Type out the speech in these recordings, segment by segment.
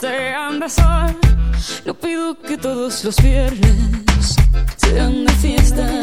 sean de sol. No pido que todos los viernes sean de fiesta.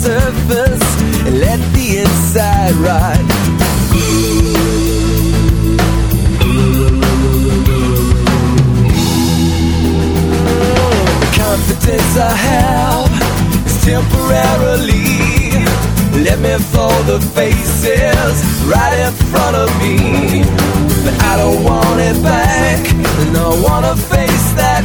surface and let the inside rot. Confidence I have is temporarily. Let me fall. the faces right in front of me. But I don't want it back, and I wanna face that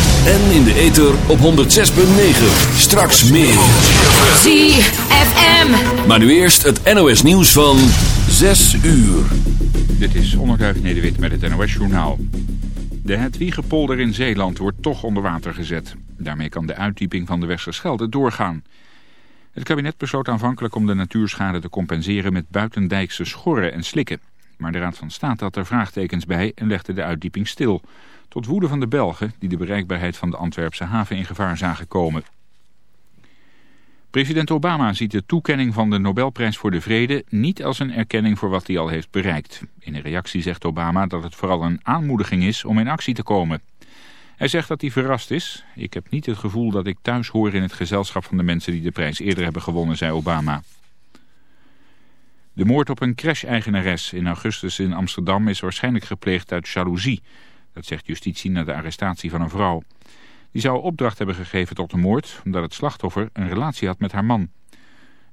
En in de ether op 106.9. Straks meer. ZFM. Maar nu eerst het NOS nieuws van 6 uur. Dit is Onderduif Nederwit met het NOS Journaal. De Hedwiegepolder in Zeeland wordt toch onder water gezet. Daarmee kan de uitdieping van de Westerschelde doorgaan. Het kabinet besloot aanvankelijk om de natuurschade te compenseren met buitendijkse schorren en slikken. Maar de Raad van State had er vraagtekens bij en legde de uitdieping stil. Tot woede van de Belgen die de bereikbaarheid van de Antwerpse haven in gevaar zagen komen. President Obama ziet de toekenning van de Nobelprijs voor de Vrede niet als een erkenning voor wat hij al heeft bereikt. In een reactie zegt Obama dat het vooral een aanmoediging is om in actie te komen. Hij zegt dat hij verrast is. Ik heb niet het gevoel dat ik thuis hoor in het gezelschap van de mensen die de prijs eerder hebben gewonnen, zei Obama. De moord op een crash-eigenares in augustus in Amsterdam is waarschijnlijk gepleegd uit jaloezie. Dat zegt justitie na de arrestatie van een vrouw. Die zou opdracht hebben gegeven tot de moord, omdat het slachtoffer een relatie had met haar man.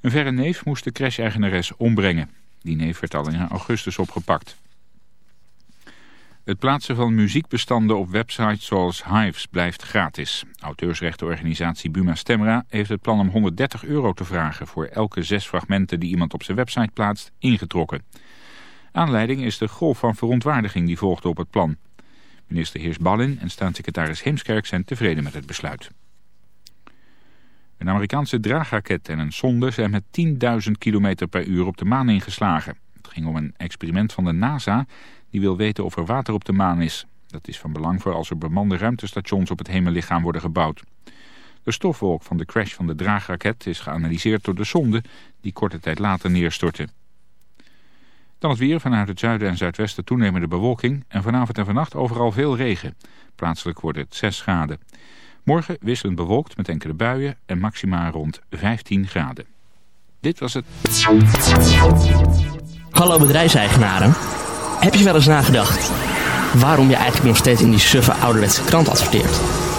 Een verre neef moest de crash-eigenares ombrengen. Die neef werd al in augustus opgepakt. Het plaatsen van muziekbestanden op websites zoals Hives blijft gratis. Auteursrechtenorganisatie Buma Stemra heeft het plan om 130 euro te vragen... voor elke zes fragmenten die iemand op zijn website plaatst, ingetrokken. Aanleiding is de golf van verontwaardiging die volgde op het plan. Minister Heers Ballin en staatssecretaris Heemskerk zijn tevreden met het besluit. Een Amerikaanse draagraket en een sonde zijn met 10.000 km per uur op de maan ingeslagen. Het ging om een experiment van de NASA die wil weten of er water op de maan is. Dat is van belang voor als er bemande ruimtestations op het hemellichaam worden gebouwd. De stofwolk van de crash van de draagraket is geanalyseerd door de sonde die korte tijd later neerstortte. Dan het weer vanuit het zuiden en zuidwesten toenemende bewolking en vanavond en vannacht overal veel regen. Plaatselijk wordt het 6 graden. Morgen wisselend bewolkt met enkele buien en maximaal rond 15 graden. Dit was het. Hallo bedrijfseigenaren. Heb je wel eens nagedacht waarom je eigenlijk nog steeds in die suffe ouderwetse krant adverteert?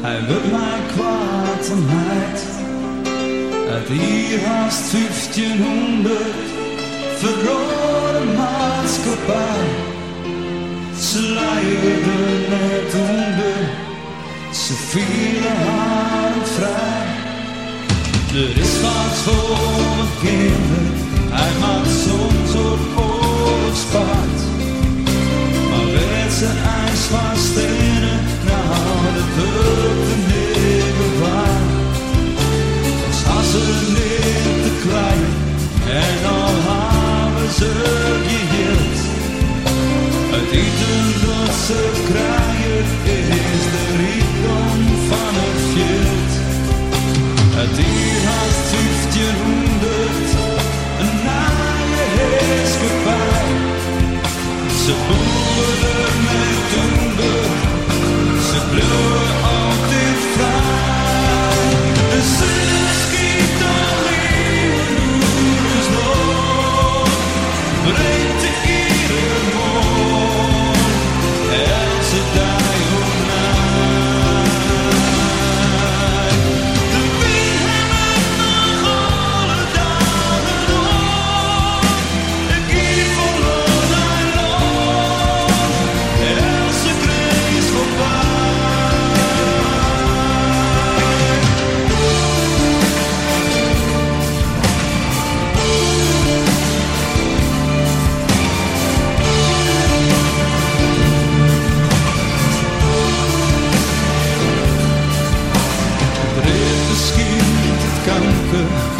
Hij wil mij kwaad en. Uit hier haast 1500 verrode maatschappij. Ze leiden net onder, ze vielen haar vrij. Er is wat voor mijn kinderen, hij maakt soms op oorlogspaard. Ze ijs van stenen, nou dat hulp niet bewaard. Als hassen niet te klein, en al hebben ze geheeld. Het eten dat ze krijgen is de rijkdom van het veld. Het hier haast Ze boeren met toender, ze bleven i don't love.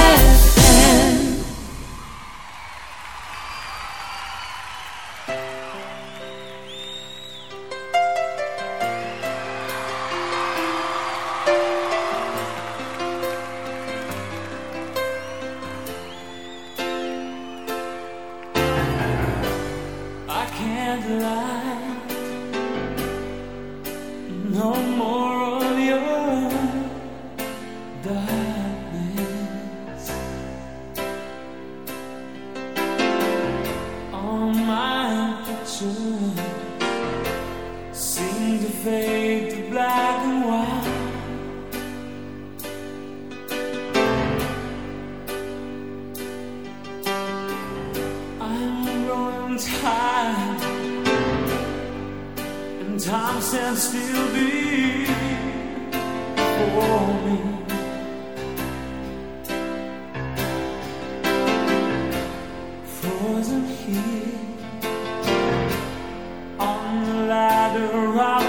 wasn't here on the ladder. I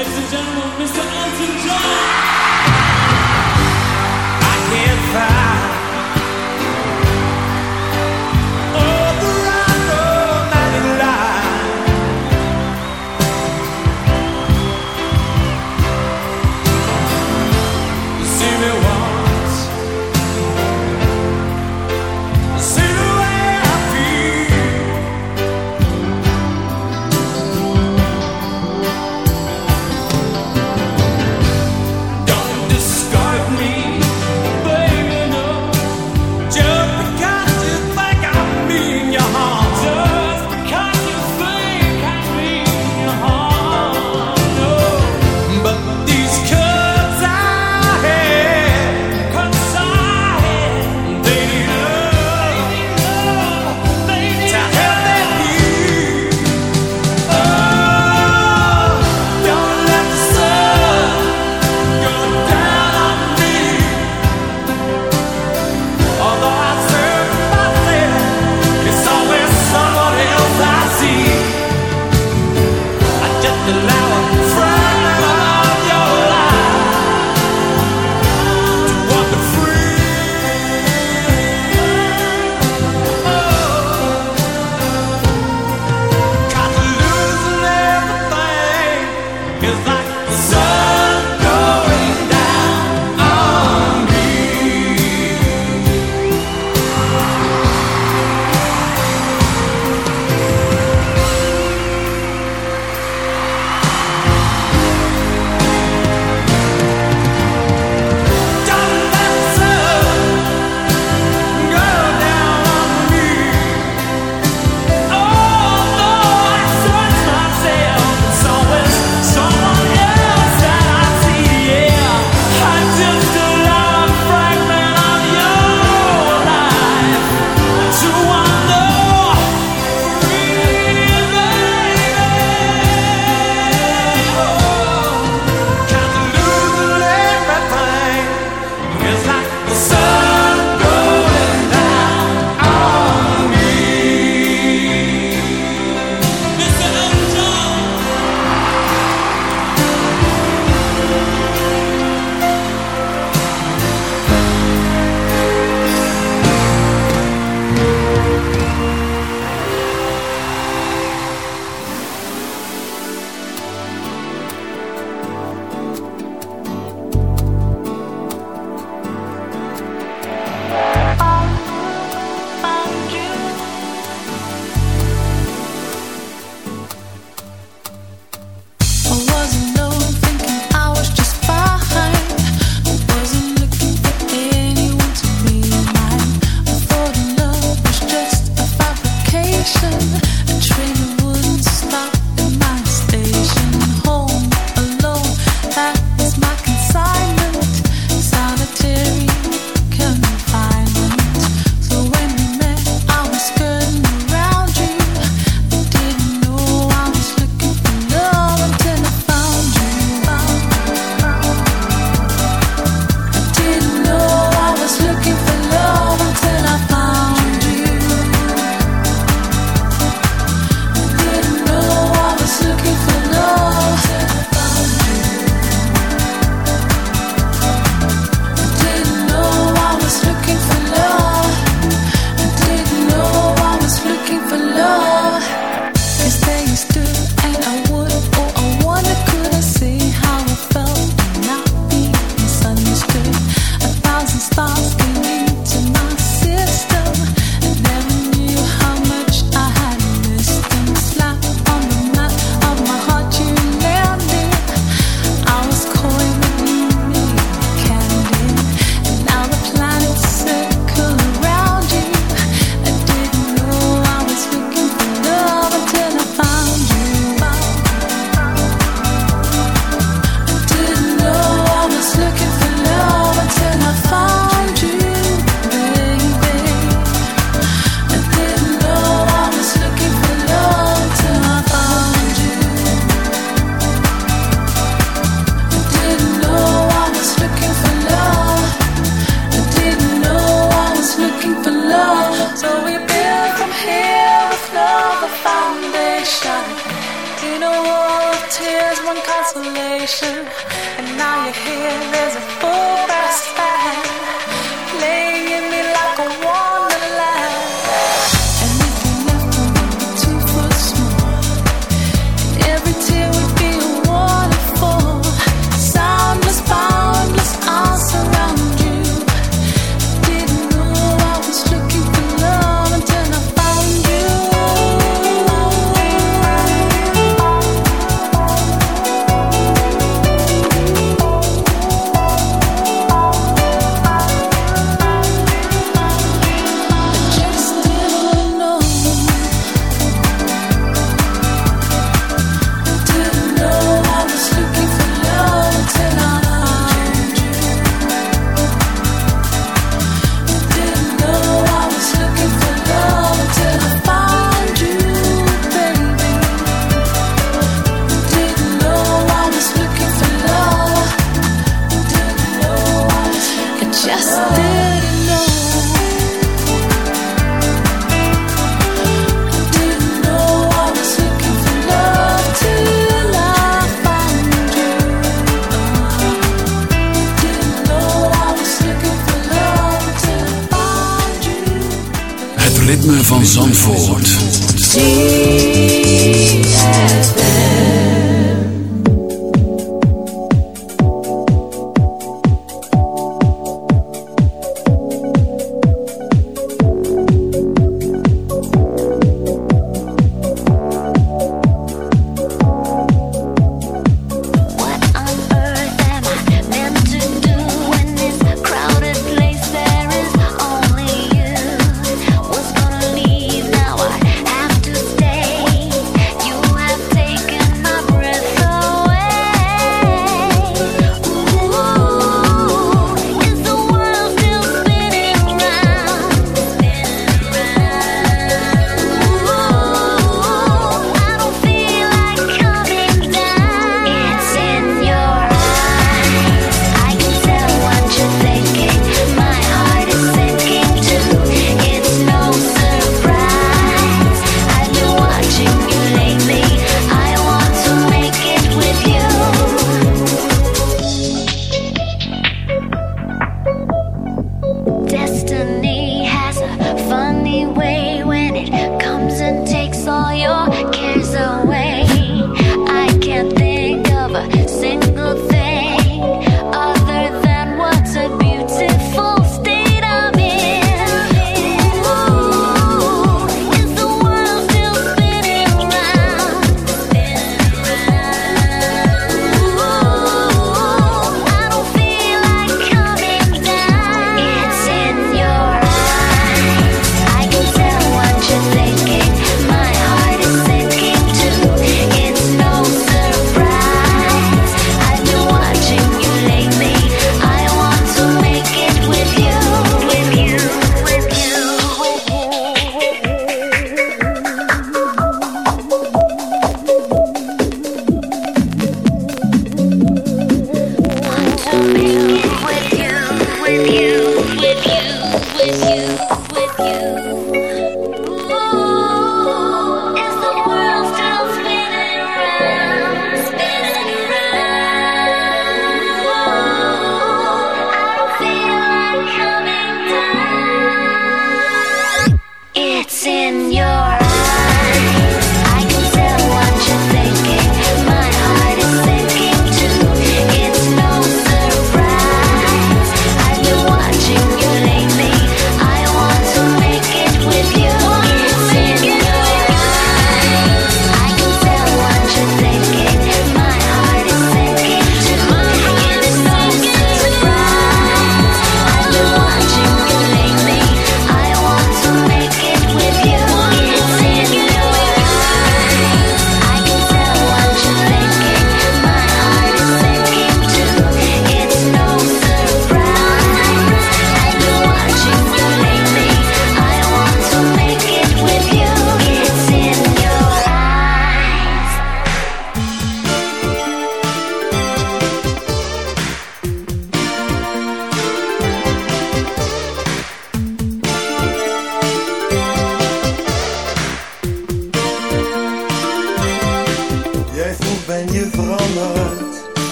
Ladies and gentlemen, Mr. Elton John.